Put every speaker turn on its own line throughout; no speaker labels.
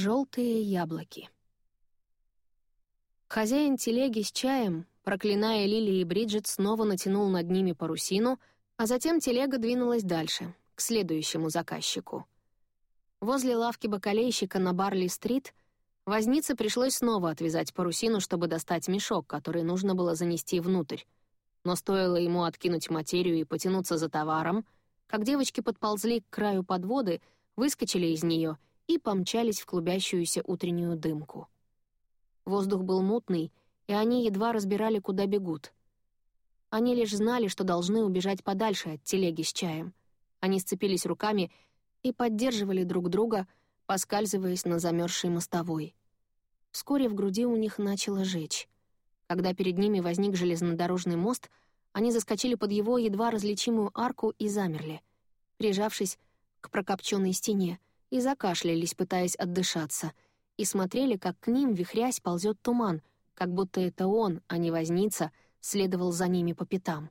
Желтые яблоки. Хозяин телеги с чаем, проклиная Лили и Бриджит, снова натянул над ними парусину, а затем телега двинулась дальше, к следующему заказчику. Возле лавки бакалейщика на Барли-стрит вознице пришлось снова отвязать парусину, чтобы достать мешок, который нужно было занести внутрь. Но стоило ему откинуть материю и потянуться за товаром, как девочки подползли к краю подводы, выскочили из нее и помчались в клубящуюся утреннюю дымку. Воздух был мутный, и они едва разбирали, куда бегут. Они лишь знали, что должны убежать подальше от телеги с чаем. Они сцепились руками и поддерживали друг друга, поскальзываясь на замерзшей мостовой. Вскоре в груди у них начало жечь. Когда перед ними возник железнодорожный мост, они заскочили под его едва различимую арку и замерли, прижавшись к прокопченной стене, и закашлялись, пытаясь отдышаться — и смотрели, как к ним, вихрясь, ползет туман, как будто это он, а не возница, следовал за ними по пятам.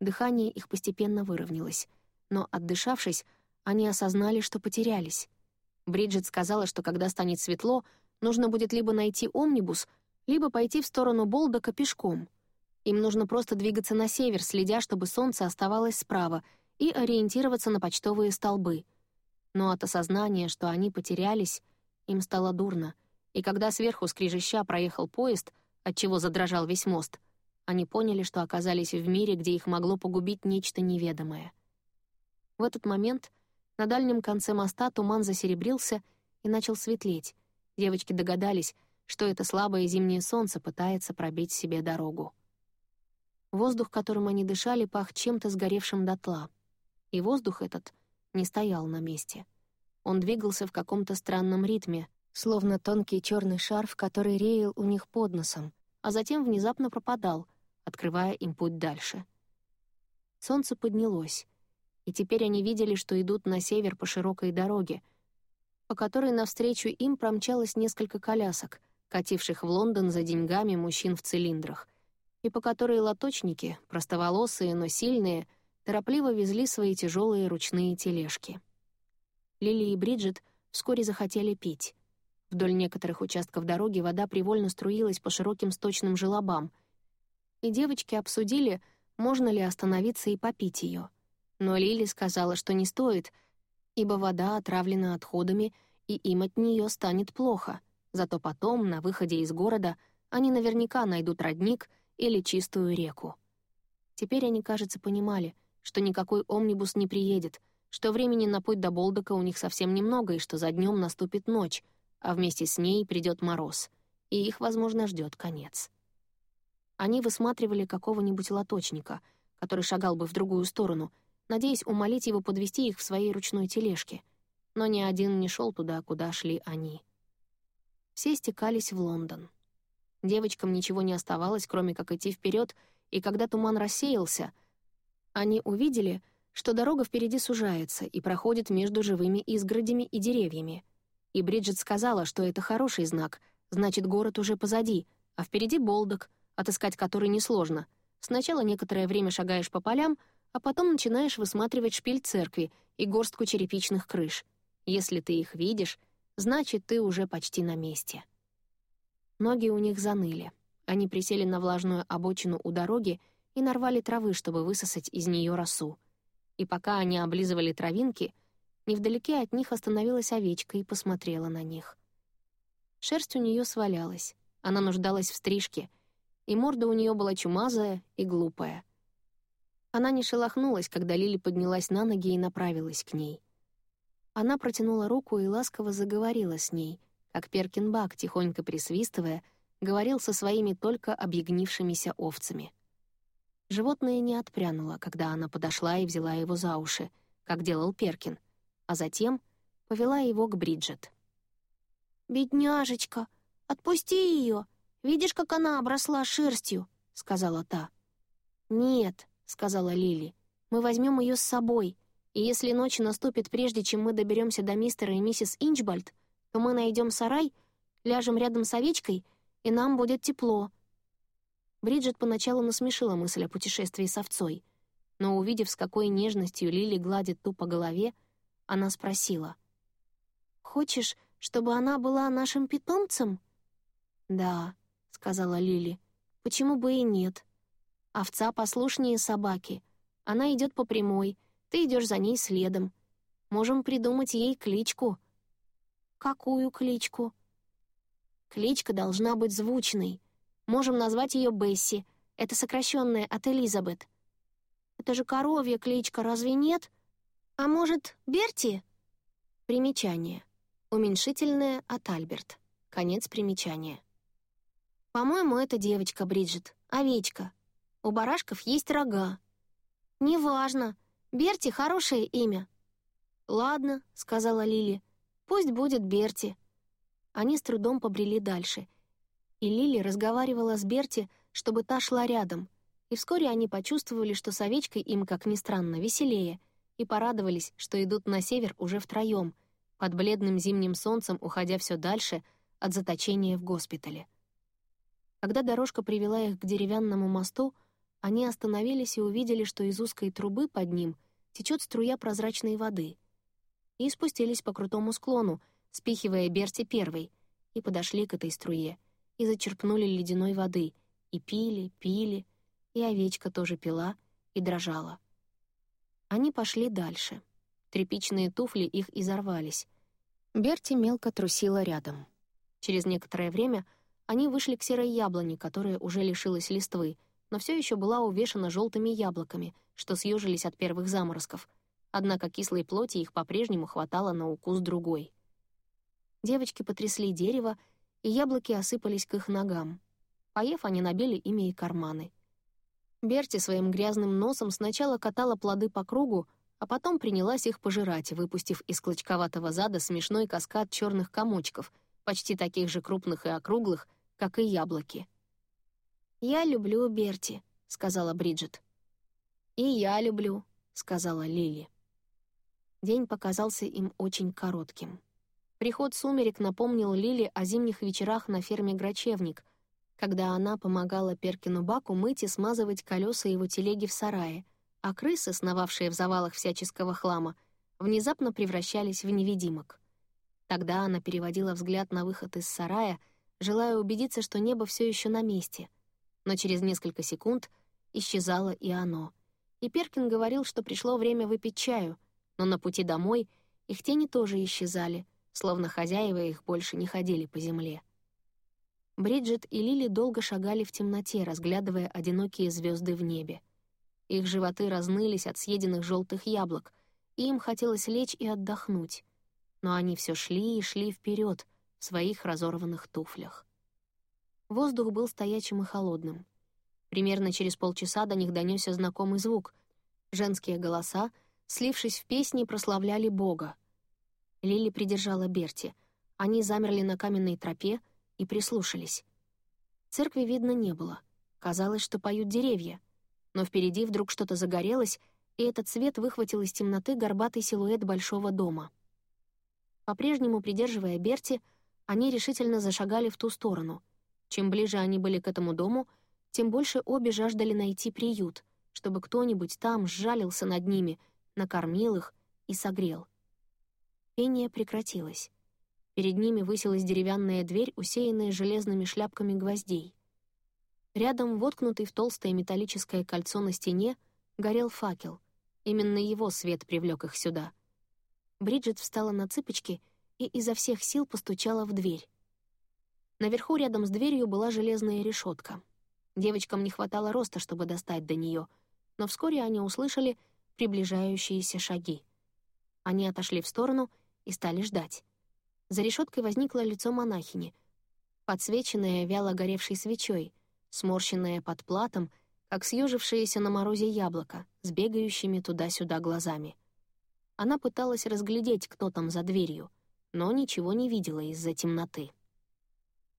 Дыхание их постепенно выровнялось, но, отдышавшись, они осознали, что потерялись. Бриджит сказала, что когда станет светло, нужно будет либо найти омнибус, либо пойти в сторону Болдока пешком. Им нужно просто двигаться на север, следя, чтобы солнце оставалось справа, и ориентироваться на почтовые столбы. Но от осознания, что они потерялись, им стало дурно, и когда сверху скрижища проехал поезд, отчего задрожал весь мост, они поняли, что оказались в мире, где их могло погубить нечто неведомое. В этот момент на дальнем конце моста туман засеребрился и начал светлеть. Девочки догадались, что это слабое зимнее солнце пытается пробить себе дорогу. Воздух, которым они дышали, пах чем-то сгоревшим дотла. И воздух этот не стоял на месте. Он двигался в каком-то странном ритме, словно тонкий черный шарф, который реял у них под носом, а затем внезапно пропадал, открывая им путь дальше. Солнце поднялось, и теперь они видели, что идут на север по широкой дороге, по которой навстречу им промчалось несколько колясок, кативших в Лондон за деньгами мужчин в цилиндрах, и по которой лоточники, простоволосые, но сильные, торопливо везли свои тяжелые ручные тележки. Лили и Бриджит вскоре захотели пить. Вдоль некоторых участков дороги вода привольно струилась по широким сточным желобам, и девочки обсудили, можно ли остановиться и попить ее. Но Лили сказала, что не стоит, ибо вода отравлена отходами, и им от нее станет плохо. Зато потом, на выходе из города, они наверняка найдут родник или чистую реку. Теперь они, кажется, понимали, что никакой омнибус не приедет — что времени на путь до Болдока у них совсем немного и что за днем наступит ночь, а вместе с ней придет мороз, и их, возможно, ждет конец. Они высматривали какого-нибудь лоточника, который шагал бы в другую сторону, надеясь умолить его подвести их в своей ручной тележке, но ни один не шел туда, куда шли они. Все стекались в Лондон. Девочкам ничего не оставалось, кроме как идти вперед, и когда туман рассеялся, они увидели — что дорога впереди сужается и проходит между живыми изгородями и деревьями. И Бриджит сказала, что это хороший знак, значит, город уже позади, а впереди Болдок, отыскать который несложно. Сначала некоторое время шагаешь по полям, а потом начинаешь высматривать шпиль церкви и горстку черепичных крыш. Если ты их видишь, значит, ты уже почти на месте. Ноги у них заныли. Они присели на влажную обочину у дороги и нарвали травы, чтобы высосать из нее росу и пока они облизывали травинки, невдалеке от них остановилась овечка и посмотрела на них. Шерсть у нее свалялась, она нуждалась в стрижке, и морда у нее была чумазая и глупая. Она не шелохнулась, когда Лили поднялась на ноги и направилась к ней. Она протянула руку и ласково заговорила с ней, как Перкинбак, тихонько присвистывая, говорил со своими только объегнившимися овцами — Животное не отпрянуло, когда она подошла и взяла его за уши, как делал Перкин, а затем повела его к Бриджит. «Бедняжечка, отпусти ее! Видишь, как она обросла шерстью?» — сказала та. «Нет», — сказала Лили, — «мы возьмем ее с собой, и если ночь наступит прежде, чем мы доберемся до мистера и миссис Инчбальд, то мы найдем сарай, ляжем рядом с овечкой, и нам будет тепло, Бриджит поначалу насмешила мысль о путешествии с овцой, но, увидев, с какой нежностью Лили гладит ту по голове, она спросила. «Хочешь, Чтобы она была нашим питомцем?» «Да», — сказала Лили. «Почему бы и нет? Овца послушнее собаки. Она идет по прямой, ты идешь за ней следом. Можем придумать ей кличку». «Какую кличку?» «Кличка должна быть звучной. Можем назвать ее Бесси. Это сокращенное от Элизабет». «Это же коровья кличка, разве нет? А может, Берти?» Примечание. Уменьшительное от Альберт. Конец примечания. «По-моему, это девочка, Бриджит. Овечка. У барашков есть рога». «Неважно. Берти — хорошее имя». «Ладно», — сказала Лили. «Пусть будет Берти». Они с трудом побрели дальше. И Лили разговаривала с Берти, чтобы та шла рядом. И вскоре они почувствовали, что с овечкой им, как ни странно, веселее, и порадовались, что идут на север уже втроем, под бледным зимним солнцем уходя все дальше от заточения в госпитале. Когда дорожка привела их к деревянному мосту, они остановились и увидели, что из узкой трубы под ним течет струя прозрачной воды. И спустились по крутому склону, спихивая Берти первой, и подошли к этой струе, и зачерпнули ледяной воды, и пили, пили, и овечка тоже пила и дрожала. Они пошли дальше. Тряпичные туфли их изорвались, Берти мелко трусила рядом. Через некоторое время они вышли к серой яблоне, которая уже лишилась листвы, но все еще была увешана желтыми яблоками, что съежились от первых заморозков. Однако кислой плоти их по-прежнему хватало на укус другой. Девочки потрясли дерево, и яблоки осыпались к их ногам. Поев, они набили ими и карманы. Берти своим грязным носом сначала катала плоды по кругу, а потом принялась их пожирать, выпустив из клочковатого зада смешной каскад черных комочков, почти таких же крупных и округлых, как и яблоки. «Я люблю Берти», — сказала Бриджит. «И я люблю», — сказала Лили. День показался им очень коротким. Приход сумерек напомнил Лили о зимних вечерах на ферме Грачевник, когда она помогала Перкину Баку мыть и смазывать колеса его телеги в сарае, а крысы, сновавшие в завалах всяческого хлама, внезапно превращались в невидимок. Тогда она переводила взгляд на выход из сарая, желая убедиться, что небо все еще на месте. Но через несколько секунд исчезало и оно. И Перкин говорил, что пришло время выпить чаю, но на пути домой их тени тоже исчезали, словно хозяева их больше не ходили по земле. Бриджит и Лили долго шагали в темноте, разглядывая одинокие звезды в небе. Их животы разнылись от съеденных желтых яблок, и им хотелось лечь и отдохнуть. Но они все шли и шли вперед в своих разорванных туфлях. Воздух был стоячим и холодным. Примерно через полчаса до них донесся знакомый звук. Женские голоса, слившись в песни, прославляли Бога. Лили придержала Берти. Они замерли на каменной тропе и прислушались. Церкви видно не было. Казалось, что поют деревья — но впереди вдруг что-то загорелось, и этот свет выхватил из темноты горбатый силуэт большого дома. По-прежнему придерживая Берти, они решительно зашагали в ту сторону. Чем ближе они были к этому дому, тем больше обе жаждали найти приют, чтобы кто-нибудь там сжалился над ними, накормил их и согрел. Пение прекратилось. Перед ними высилась деревянная дверь, усеянная железными шляпками гвоздей. Рядом, воткнутый в толстое металлическое кольцо на стене, горел факел. Именно его свет привлек их сюда. Бриджит встала на цыпочки и изо всех сил постучала в дверь. Наверху рядом с дверью была железная решетка. Девочкам не хватало роста, чтобы достать до нее, но вскоре они услышали приближающиеся шаги. Они отошли в сторону и стали ждать. За решеткой возникло лицо монахини, подсвеченное вяло горевшей свечой — сморщенное под платом, как съежившееся на морозе яблоко, с бегающими туда-сюда глазами. Она пыталась разглядеть, кто там за дверью, но ничего не видела из-за темноты.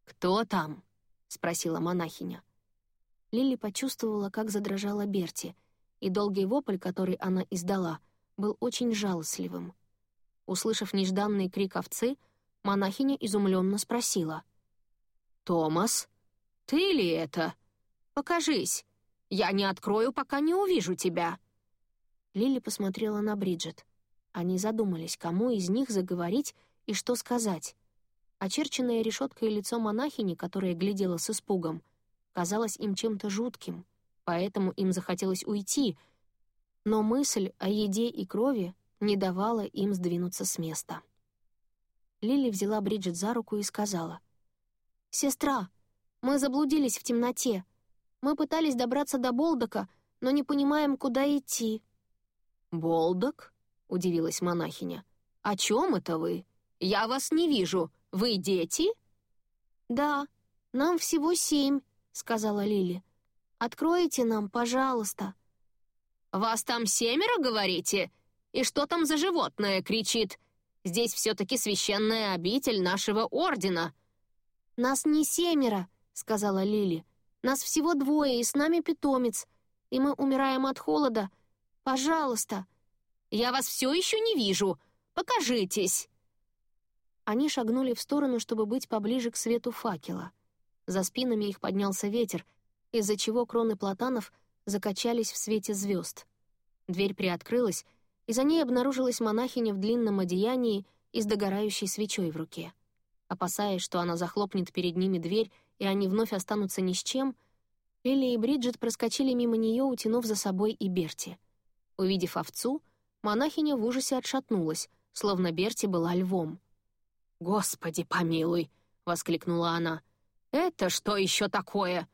«Кто там?» — спросила монахиня. Лили почувствовала, как задрожала Берти, и долгий вопль, который она издала, был очень жалостливым. Услышав нежданный крик овцы, монахиня изумленно спросила. «Томас?» «Ты ли это? Покажись. Я не открою, пока не увижу тебя». Лили посмотрела на Бриджит. Они задумались, кому из них заговорить и что сказать. Очерченное решеткой лицо монахини, которая глядела с испугом, казалось им чем-то жутким, поэтому им захотелось уйти, но мысль о еде и крови не давала им сдвинуться с места. Лили взяла Бриджит за руку и сказала, «Сестра, мы заблудились в темноте. Мы пытались добраться до Болдока, но не понимаем, куда идти».
«Болдок?» — удивилась монахиня. «О чем это вы? Я вас не вижу. Вы дети?»
«Да, нам всего семь», — сказала Лили. «Откройте нам, пожалуйста».
«Вас там семеро, говорите? И что там за животное кричит? Здесь все-таки священная обитель нашего ордена».
«Нас не семеро», — сказала Лили. «Нас всего двое, и с нами питомец. И мы умираем от холода. Пожалуйста».
«Я вас все еще не вижу. Покажитесь».
Они шагнули в сторону, чтобы быть поближе к свету факела. За спинами их поднялся ветер, из-за чего кроны платанов закачались в свете звезд. Дверь приоткрылась, и за ней обнаружилась монахиня в длинном одеянии и с догорающей свечой в руке. Опасаясь, что она захлопнет перед ними дверь, и они вновь останутся ни с чем, Лили и Бриджит проскочили мимо нее, утянув за собой и Берти. Увидев овцу, монахиня в ужасе отшатнулась, словно Берти была львом.
«Господи, помилуй!» — воскликнула она. «Это что еще такое?»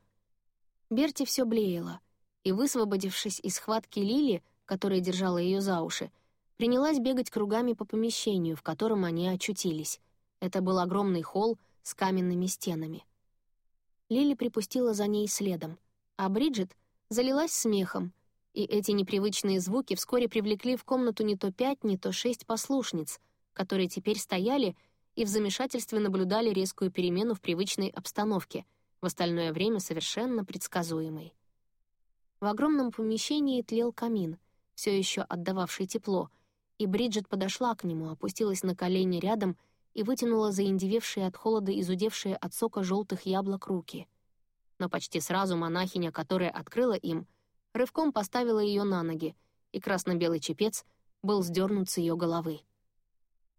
Берти все блеяла, и, высвободившись из схватки Лили, которая держала ее за уши, принялась бегать кругами по помещению, в котором они очутились. Это был огромный холл с каменными стенами. Лили припустила за ней следом, а Бриджит залилась смехом, и эти непривычные звуки вскоре привлекли в комнату не то пять, не то шесть послушниц, которые теперь стояли и в замешательстве наблюдали резкую перемену в привычной обстановке — в остальное время совершенно предсказуемый. В огромном помещении тлел камин, все еще отдававший тепло, и Бриджит подошла к нему, опустилась на колени рядом и вытянула заиндевевшие от холода изудевшие от сока желтых яблок руки. Но почти сразу монахиня, которая открыла им, рывком поставила ее на ноги, и красно-белый чепец был сдернут с ее головы.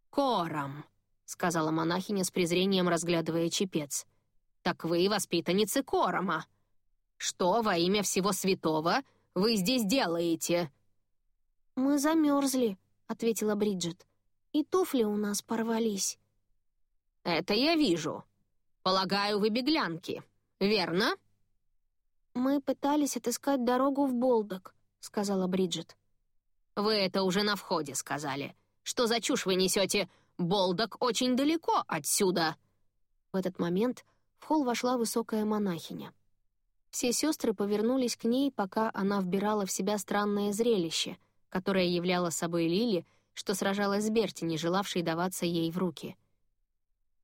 «Кором!» — сказала монахиня с презрением, разглядывая чепец — «Так вы воспитанницы Корома. Что во имя всего святого вы здесь делаете?»
«Мы замерзли», — ответила Бриджит. «И туфли у нас порвались».
«Это я вижу. Полагаю, вы беглянки, верно?»
«Мы пытались отыскать дорогу в Болдок», — сказала Бриджит.
«Вы это уже на входе сказали. Что за чушь вы несете? Болдок очень далеко отсюда».
В этот момент в холл вошла высокая монахиня. Все сестры повернулись к ней, пока она вбирала в себя странное зрелище, которое являло собой Лили, что сражалась с Берти, не желавшей даваться ей в руки.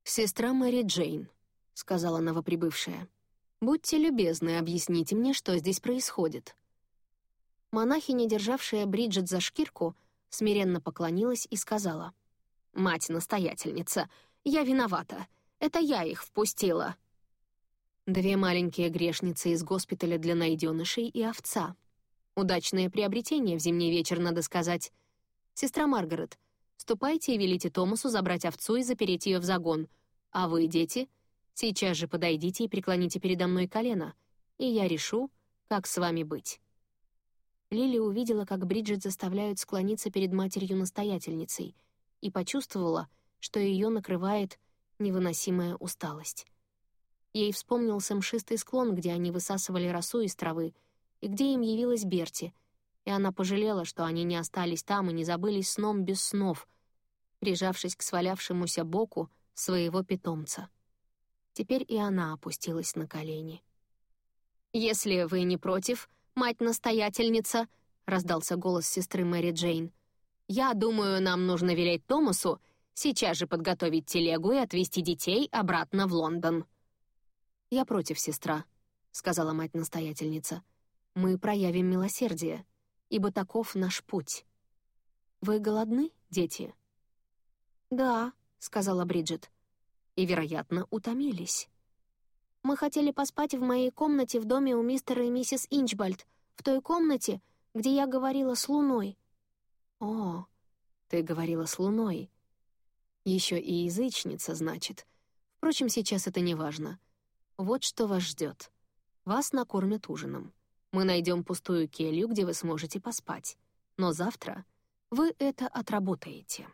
«Сестра Мэри Джейн», — сказала новоприбывшая. «Будьте любезны, объясните мне, что здесь происходит».
Монахиня, державшая Бриджит за шкирку, смиренно поклонилась и сказала.
«Мать-настоятельница, я виновата. Это я их впустила». Две маленькие грешницы из госпиталя для найденышей и овца. Удачное приобретение в зимний вечер, надо сказать. Сестра Маргарет, ступайте и велите Томасу забрать овцу и запереть ее в загон. А вы, дети, сейчас же подойдите и преклоните передо мной колено, и я решу, как с вами быть».
Лили увидела, как Бриджит заставляют склониться перед матерью-настоятельницей, и почувствовала, что ее накрывает невыносимая усталость. Ей вспомнился мшистый склон, где они высасывали росу из травы, и где им явилась Берти, и она пожалела, что они не остались там и не забылись сном без снов, прижавшись к свалявшемуся боку своего питомца. Теперь и она опустилась на колени.
«Если вы не против, мать-настоятельница», — раздался голос сестры Мэри Джейн, «я думаю, нам нужно велеть Томасу сейчас же подготовить телегу и отвезти детей обратно в Лондон».
«Я против, сестра», — сказала мать-настоятельница. «Мы проявим милосердие, ибо таков наш путь. Вы голодны, дети?» «Да», — сказала Бриджит. «И, вероятно, утомились». «Мы хотели поспать в моей комнате в доме у мистера и миссис Инчбальд, в той комнате, где я говорила с Луной».
«О, ты говорила с Луной. Еще и язычница, значит.
Впрочем, сейчас это не важно. Вот что вас ждет. Вас накормят ужином. Мы найдем пустую келью, где вы сможете поспать. Но завтра вы это отработаете».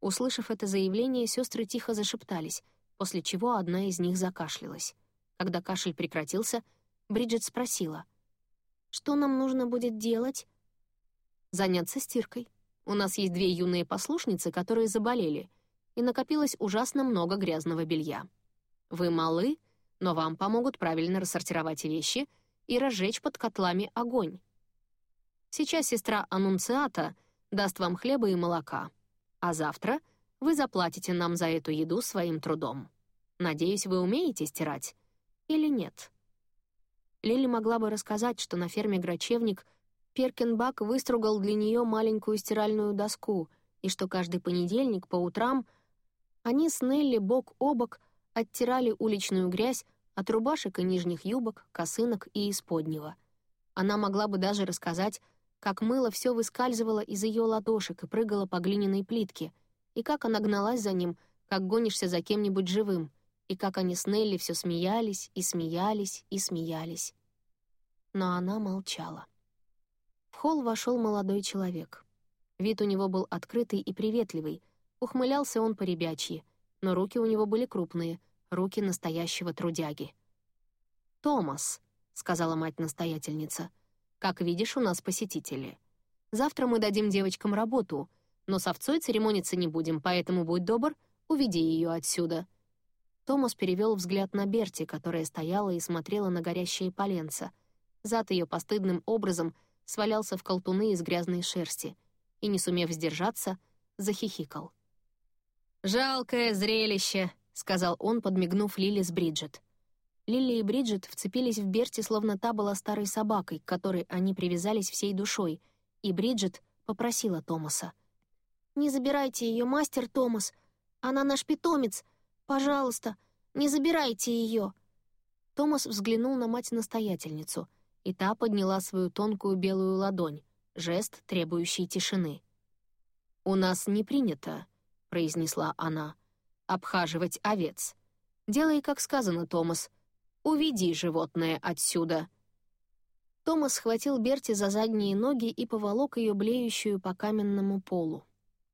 Услышав это заявление, сестры тихо зашептались, после чего одна из них закашлялась. Когда кашель прекратился, Бриджит спросила. «Что нам нужно будет делать?» «Заняться стиркой. У нас есть две юные послушницы, которые заболели, и накопилось ужасно много грязного белья. Вы малы, но вам помогут правильно рассортировать вещи и разжечь под котлами огонь. Сейчас сестра Анунциата даст вам хлеба и молока, а завтра вы заплатите нам за эту еду своим трудом. Надеюсь, вы умеете стирать или нет?» Лили могла бы рассказать, что на ферме «Грачевник» Перкинбак выстругал для нее маленькую стиральную доску, и что каждый понедельник по утрам они с Нелли бок о бок оттирали уличную грязь от рубашек и нижних юбок, косынок и исподнего. Она могла бы даже рассказать, как мыло все выскальзывало из ее ладошек и прыгало по глиняной плитке, и как она гналась за ним, как гонишься за кем-нибудь живым, и как они с Нелли все смеялись и смеялись и смеялись. Но она молчала. В холл вошел молодой человек. Вид у него был открытый и приветливый, ухмылялся он по-ребячьи, но руки у него были крупные, руки настоящего трудяги. «Томас», — сказала мать-настоятельница, — как видишь, у нас посетители. Завтра мы дадим девочкам работу, но с овцой церемониться не будем, поэтому будь добр, уведи ее отсюда». Томас перевел взгляд на Берти, которая стояла и смотрела на горящие поленца. Зад ее постыдным образом свалялся в колтуны из грязной шерсти и, не сумев сдержаться, захихикал. «Жалкое зрелище», — сказал он, подмигнув Лили с Бриджит. Лили и Бриджит вцепились в Берти, словно та была старой собакой, к которой они привязались всей душой, и Бриджит попросила Томаса. «Не забирайте ее, мастер Томас. Она наш питомец. Пожалуйста, не забирайте ее». Томас взглянул на мать-настоятельницу, и та подняла свою тонкую белую ладонь, жест, требующий тишины. «У нас не принято», — произнесла она, — «обхаживать овец. Делай, как сказано, Томас, Уведи животное отсюда!» Томас схватил Берти за задние ноги и поволок ее блеющую по каменному полу.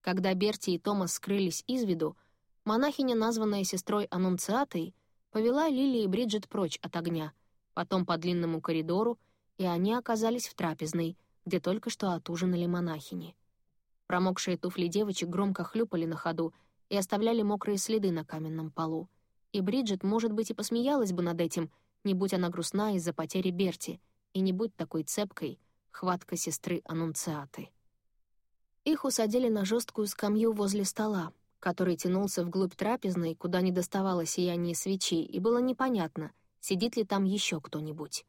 Когда Берти и Томас скрылись из виду, монахиня, названная сестрой Аннунциатой, повела Лили и Бриджит прочь от огня, потом по длинному коридору, и они оказались в трапезной, где только что отужинали монахини. Промокшие туфли девочек громко хлюпали на ходу и оставляли мокрые следы на каменном полу. И Бриджит, может быть, и посмеялась бы над этим, не будь она грустна из-за потери Берти, и не будь такой цепкой хватка сестры Анунциаты. Их усадили на жесткую скамью возле стола, который тянулся вглубь трапезной, куда не доставало сияние свечи, и было непонятно, сидит ли там еще кто-нибудь.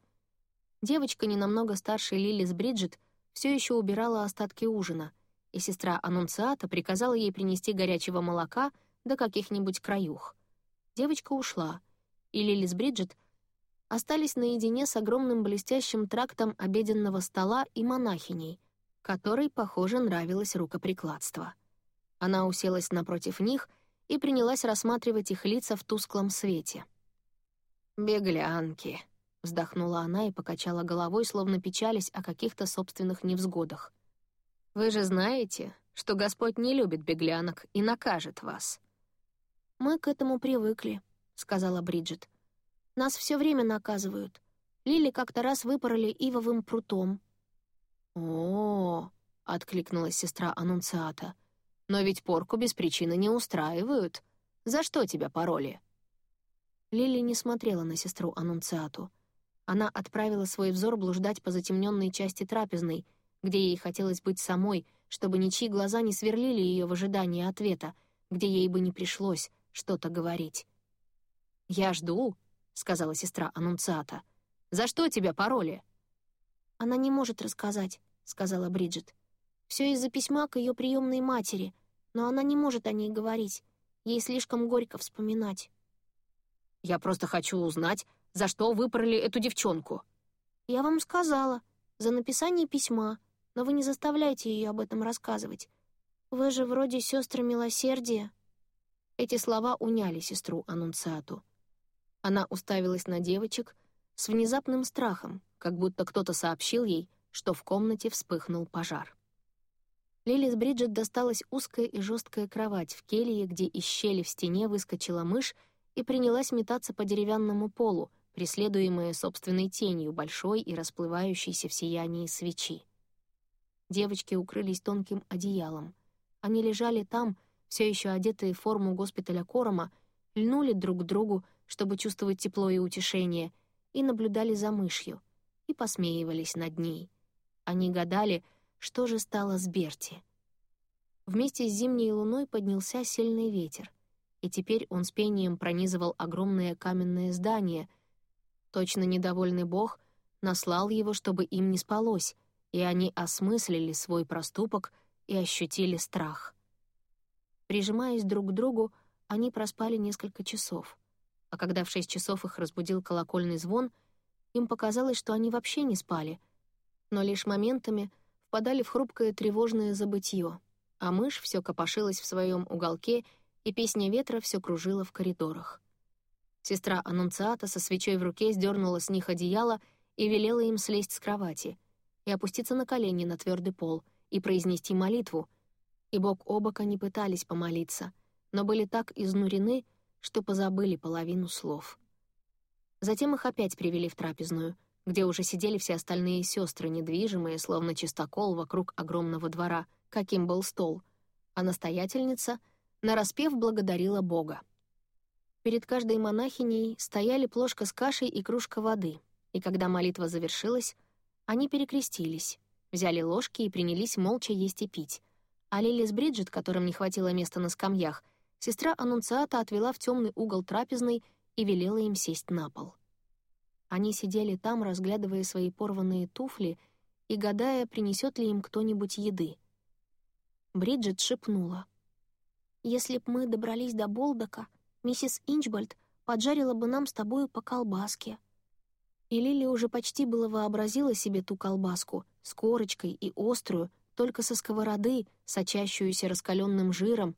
Девочка, не намного старше Лили с Бриджит, все еще убирала остатки ужина, и сестра Анунциата приказала ей принести горячего молока до каких-нибудь краюх. Девочка ушла, и Лили Бриджит остались наедине с огромным блестящим трактом обеденного стола и монахиней, которой, похоже, нравилось рукоприкладство. Она уселась напротив них и принялась рассматривать их лица в тусклом свете. «Беглянки», — вздохнула она и покачала головой, словно печались о каких-то собственных невзгодах. «Вы же знаете, что Господь не любит беглянок и накажет вас».
«Мы к этому привыкли», — сказала Бриджит. «Нас все время наказывают. Лили как-то раз выпороли ивовым прутом».
«О-о-о», — откликнулась сестра Аннунциата. «Но ведь порку без причины не устраивают. За что тебя пороли?» Лили не смотрела на сестру Аннунциату. Она отправила свой взор блуждать по затемненной части трапезной, где ей хотелось быть самой, чтобы ничьи глаза не сверлили ее в ожидании ответа, где ей бы не пришлось, что-то говорить. «Я жду», — сказала сестра Аннунциата. «За что тебя пароли?»
«Она не может рассказать», — сказала Бриджит. «Все из-за письма к ее приемной матери, но она не может о ней говорить. Ей слишком горько вспоминать».
«Я просто хочу узнать, за что выпороли эту девчонку».
«Я вам сказала, за написание письма, но вы не заставляйте ее об этом рассказывать. Вы же вроде сестры милосердия».
Эти слова уняли сестру Аннунциату. Она уставилась на девочек с внезапным страхом, как будто кто-то сообщил ей, что в комнате вспыхнул пожар. Лилис Бриджит досталась узкая и жесткая кровать в келье, где из щели в стене выскочила мышь и принялась метаться по деревянному полу, преследуемая собственной тенью большой и расплывающейся в сиянии свечи. Девочки укрылись тонким одеялом. Они лежали там, все еще одетые в форму госпиталя Корома, льнули друг к другу, чтобы чувствовать тепло и утешение, и наблюдали за мышью, и посмеивались над ней. Они гадали, что же стало с Берти. Вместе с зимней луной поднялся сильный ветер, и теперь он с пением пронизывал огромное каменное здание. Точно недовольный бог наслал его, чтобы им не спалось, и они осмыслили свой проступок и ощутили страх. Прижимаясь друг к другу, они проспали несколько часов. А когда в шесть часов их разбудил колокольный звон, им показалось, что они вообще не спали, но лишь моментами впадали в хрупкое тревожное забытье, а мышь все копошилась в своем уголке, и песня ветра все кружила в коридорах. Сестра Аннунциата со свечой в руке сдернула с них одеяло и велела им слезть с кровати и опуститься на колени на твердый пол и произнести молитву, и бок о бок они пытались помолиться, но были так изнурены, что позабыли половину слов. Затем их опять привели в трапезную, где уже сидели все остальные сестры, недвижимые, словно чистокол вокруг огромного двора, каким был стол, а настоятельница, нараспев, благодарила Бога. Перед каждой монахиней стояли плошка с кашей и кружка воды, и когда молитва завершилась, они перекрестились, взяли ложки и принялись молча есть и пить, а Лили с Бриджит, которым не хватило места на скамьях, сестра Аннунциата отвела в темный угол трапезной и велела им сесть на пол. Они сидели там, разглядывая свои порванные туфли и гадая, принесет ли им кто-нибудь еды. Бриджит шепнула. «Если б мы добрались до Болдока, миссис Инчбольд поджарила бы нам с тобою по колбаске». И Лили уже почти было вообразила себе ту колбаску с корочкой и острую, только со сковороды, сочащуюся раскаленным жиром,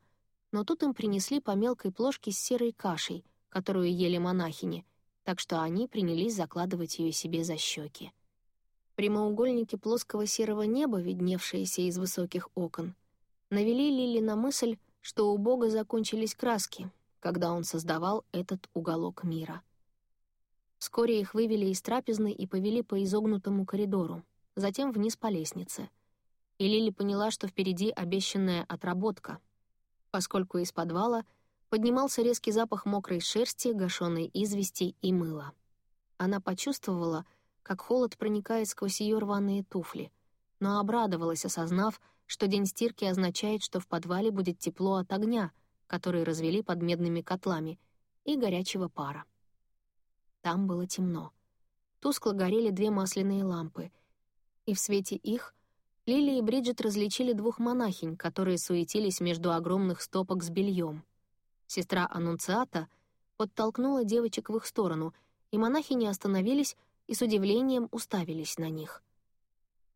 но тут им принесли по мелкой плошке с серой кашей, которую ели монахини, так что они принялись закладывать ее себе за щеки. Прямоугольники плоского серого неба, видневшиеся из высоких окон, навели Лили на мысль, что у Бога закончились краски, когда он создавал этот уголок мира. Вскоре их вывели из трапезной и повели по изогнутому коридору, затем вниз по лестнице — и Лили поняла, что впереди обещанная отработка, поскольку из подвала поднимался резкий запах мокрой шерсти, гашеной извести и мыла. Она почувствовала, как холод проникает сквозь ее рваные туфли, но обрадовалась, осознав, что день стирки означает, что в подвале будет тепло от огня, который развели под медными котлами, и горячего пара. Там было темно. Тускло горели две масляные лампы, и в свете их Лили и Бриджит различили двух монахинь, которые суетились между огромных стопок с бельем. Сестра Аннунциата подтолкнула девочек в их сторону, и монахини остановились и с удивлением уставились на них.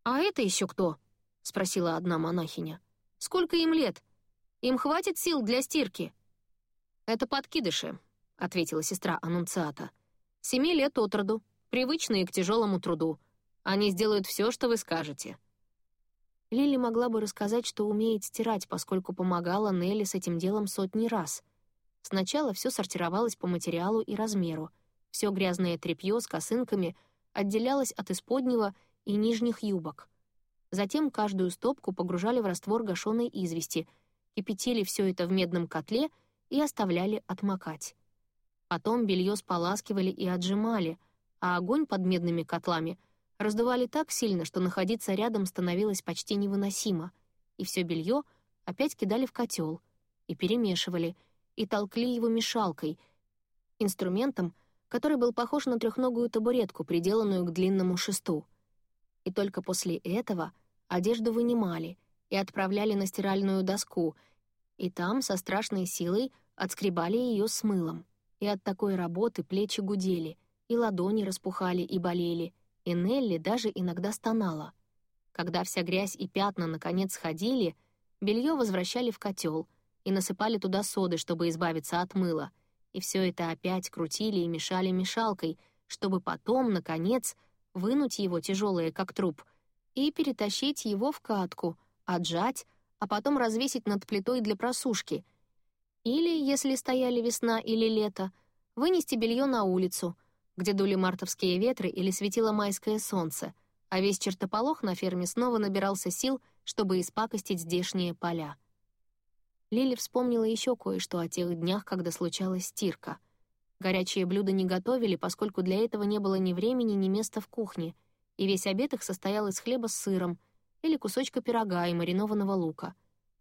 «А это еще кто?» — спросила одна монахиня. «Сколько им лет? Им хватит сил для стирки?» «Это подкидыши», — ответила сестра Аннунциата. «Семи лет от роду, привычные к тяжелому труду. Они сделают все, что вы скажете». Лили могла бы рассказать, что умеет стирать, поскольку помогала Нелли с этим делом сотни раз. Сначала все сортировалось по материалу и размеру. Все грязное тряпье с косынками отделялось от исподнего и нижних юбок. Затем каждую стопку погружали в раствор гашеной извести, кипятили все это в медном котле и оставляли отмокать. Потом белье споласкивали и отжимали, а огонь под медными котлами — раздували так сильно, что находиться рядом становилось почти невыносимо, и все белье опять кидали в котел и перемешивали, и толкли его мешалкой, инструментом, который был похож на трехногую табуретку, приделанную к длинному шесту. И только после этого одежду вынимали и отправляли на стиральную доску, и там со страшной силой отскребали ее с мылом. И от такой работы плечи гудели, и ладони распухали и болели — и Нелли даже иногда стонала. Когда вся грязь и пятна наконец сходили, белье возвращали в котел, и насыпали туда соды, чтобы избавиться от мыла. И все это опять крутили и мешали мешалкой, чтобы потом, наконец, вынуть его тяжелое, как труп, и перетащить его в катку, отжать, а потом развесить над плитой для просушки. Или, если стояли весна или лето, вынести белье на улицу, где дули мартовские ветры или светило майское солнце, а весь чертополох на ферме снова набирался сил, чтобы испакостить здешние поля. Лили вспомнила еще кое-что о тех днях, когда случалась стирка. Горячие блюда не готовили, поскольку для этого не было ни времени, ни места в кухне, и весь обед их состоял из хлеба с сыром или кусочка пирога и маринованного лука.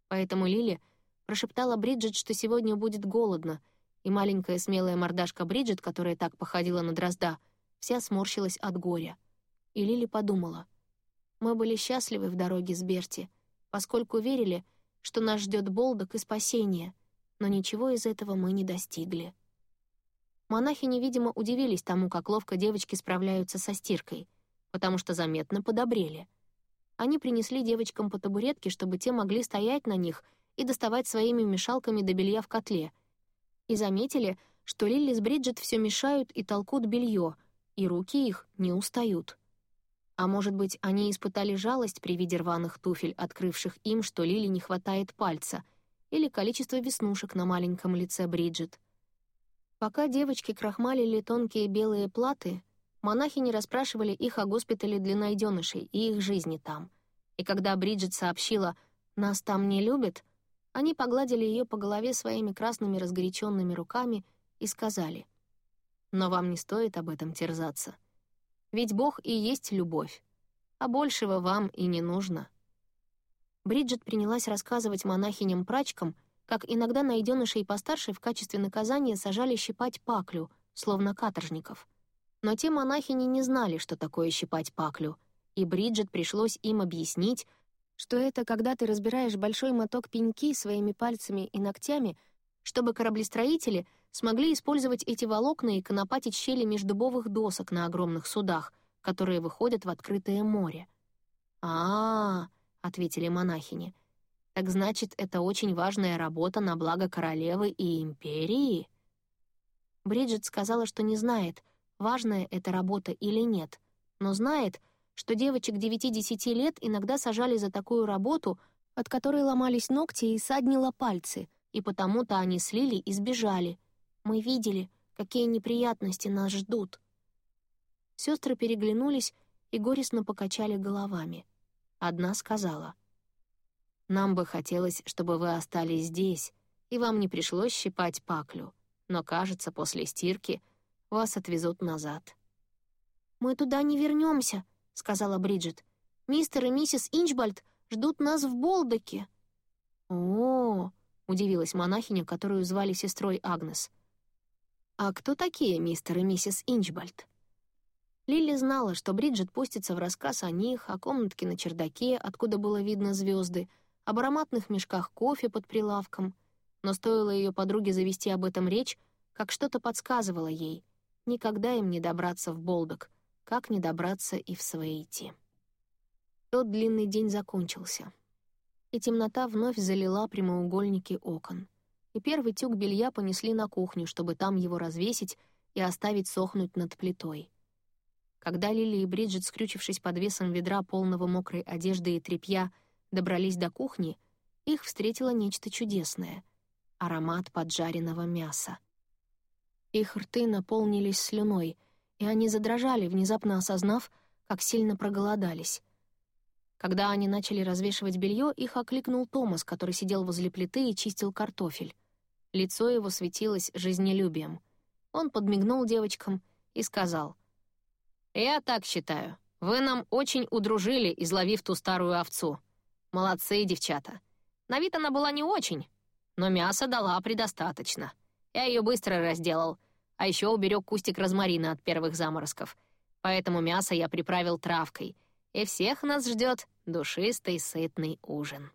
Поэтому Лили прошептала Бриджит, что сегодня будет голодно, и маленькая смелая мордашка Бриджит, которая так походила на дрозда, вся сморщилась от горя. И Лили подумала. «Мы были счастливы в дороге с Берти, поскольку верили, что нас ждет Болдок и спасение, но ничего из этого мы не достигли. Монахи невидимо удивились тому, как ловко девочки справляются со стиркой, потому что заметно подобрели. Они принесли девочкам по табуретке, чтобы те могли стоять на них и доставать своими мешалками до белья в котле, и заметили, что Лили с Бриджит все мешают и толкут белье, и руки их не устают. А может быть, они испытали жалость при виде рваных туфель, открывших им, что Лили не хватает пальца, или количество веснушек на маленьком лице Бриджит. Пока девочки крахмалили тонкие белые платы, монахи не расспрашивали их о госпитале для найденышей и их жизни там. И когда Бриджит сообщила «нас там не любят», они погладили ее по голове своими красными разгоряченными руками и сказали «но вам не стоит об этом терзаться». Ведь Бог и есть любовь, а большего вам и не нужно. Бриджит принялась рассказывать монахиням-прачкам, как иногда найденышей постарше в качестве наказания сажали щипать паклю, словно каторжников. Но те монахини не знали, что такое щипать паклю, и Бриджит пришлось им объяснить, что это когда ты разбираешь большой моток пеньки своими пальцами и ногтями, чтобы кораблестроители — смогли использовать эти волокна и конопатить щели между дубовых досок на огромных судах, которые выходят в открытое море. а, -а, -а ответили монахини. «Так значит, это очень важная работа на благо королевы и империи?» Бриджит сказала, что не знает, важная эта работа или нет, но знает, что девочек 9-10 лет иногда сажали за такую работу, от которой ломались ногти и саднило пальцы, и потому-то они слили и сбежали — мы видели, какие неприятности нас ждут». Сестры переглянулись и горестно покачали головами. Одна сказала, «Нам бы хотелось, чтобы вы остались здесь, и вам не пришлось щипать паклю, но, кажется, после стирки вас отвезут назад». «Мы туда не вернемся», — сказала Бриджит. «Мистер и миссис Инчбальд ждут нас в Болдоке». «О-о-о», — удивилась монахиня, которую звали сестрой Агнес. «А кто такие мистер и миссис Инчбальд?» Лили знала, что Бриджит пустится в рассказ о них, о комнатке на чердаке, откуда было видно звезды, об ароматных мешках кофе под прилавком, но стоило ее подруге завести об этом речь, как что-то подсказывало ей. Никогда им не добраться в Болдок, как не добраться и в Свейти. Тот длинный день закончился, и темнота вновь залила прямоугольники окон и первый тюк белья понесли на кухню, чтобы там его развесить и оставить сохнуть над плитой. Когда Лили и Бриджит, скрючившись под весом ведра полного мокрой одежды и тряпья, добрались до кухни, их встретило нечто чудесное — аромат поджаренного мяса. Их рты наполнились слюной, и они задрожали, внезапно осознав, как сильно проголодались. Когда они начали развешивать белье, их окликнул Томас, который сидел возле плиты и чистил картофель. Лицо его светилось жизнелюбием. Он подмигнул девочкам и сказал. «Я так считаю. Вы нам очень удружили, изловив ту старую овцу. Молодцы, девчата. На вид она была не очень, но мяса дала предостаточно. Я ее быстро разделал, а еще уберег кустик розмарина от первых заморозков. Поэтому мясо я приправил травкой, и всех нас ждет душистый сытный ужин».